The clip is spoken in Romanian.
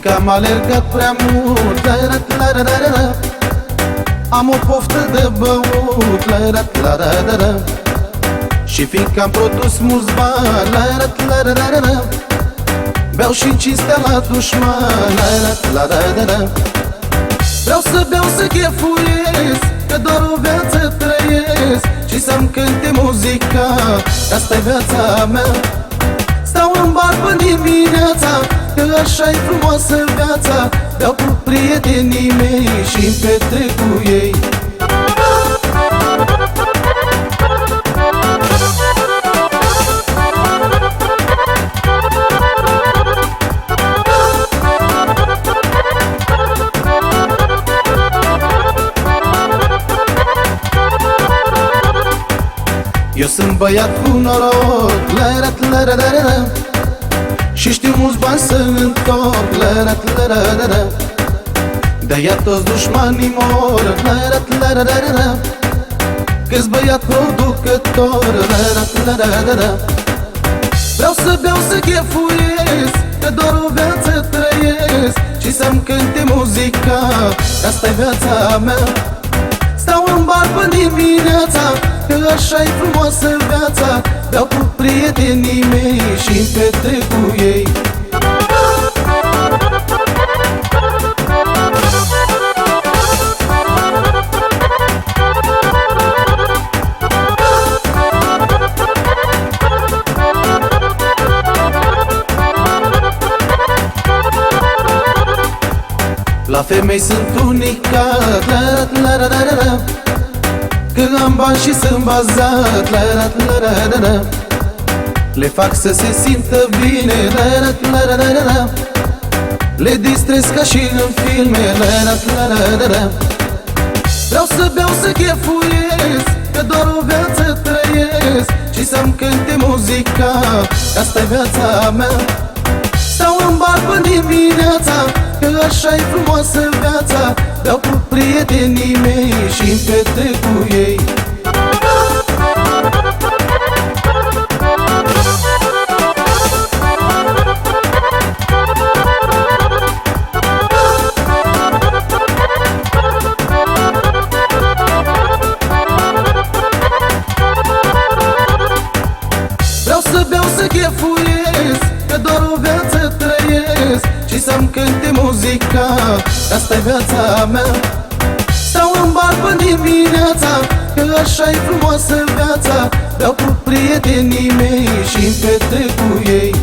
Fiindcă am alergat prea mult la ra la ra ra ra Am o poftă de băut la ra la ra ra ra Și fiindcă am produs mulți bani la ra la ra ra ra Beau și cinstea la dușman la ra la ra ra ra Vreau să beau să chefuiesc Că doar o viață trăiesc Și să-mi cânte muzica Asta-i viața mea Stau în bar până dimineața Că așa-i frumoasă viața Beau cu prietenii mei și-mi petrec cu ei. Eu sunt băiat cu noroc la ra la ra ra ra Și știu mulți bani să întorc la ra la ra ra ra De-aia toți dușmanii mor la ra la ra ra ra Că-s băiat producător la ra la ra ra ra Vreau să beau să chefuiesc Că doar o viață trăiesc Și să-mi cânte muzica Asta-i viața mea. Stau în bar până dimineața Că așa-i frumoasă viața Beau cu prietenii mei și-mi petrec cu ei. La femei sunt unicat la la la la la la Că am bani și sunt bazat la la la la la la Le fac să se simtă bine la la la la la la la Le distrez ca și în filme la la la la la la Vreau să beau să chefuiesc Că doar o viață trăiesc Și să-mi cânte muzica Asta-i viața mea Stau în bar până dimineața Că așa-i frumoasă viața Beau cu prietenii mei și-mi petrec cu ei. Vreau să beau să chefuiesc Că doar o viață trăiesc Și să-mi cânte muzica Asta-i viața mea. Stau în bar până dimineața Că așa-i frumoasă viața. Beau cu prietenii mei și-mi petrec cu ei